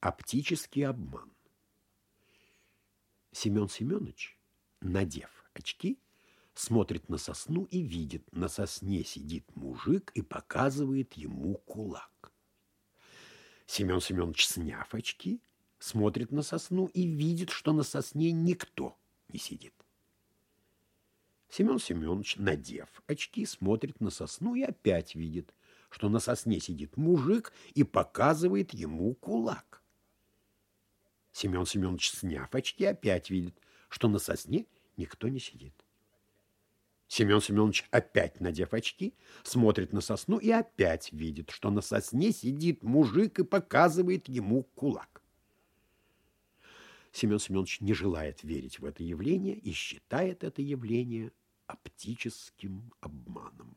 Оптический обман. Семен Семенович, надев очки, смотрит на сосну и видит, на сосне сидит мужик и показывает ему кулак. Семен Семенович, сняв очки, смотрит на сосну и видит, что на сосне никто не сидит. Семен Семенович, надев очки, смотрит на сосну и опять видит, что на сосне сидит мужик и показывает ему кулак. Семен Семенович, сняв очки, опять видит, что на сосне никто не сидит. Семен Семенович, опять надев очки, смотрит на сосну и опять видит, что на сосне сидит мужик и показывает ему кулак. Семен Семенович не желает верить в это явление и считает это явление оптическим обманом.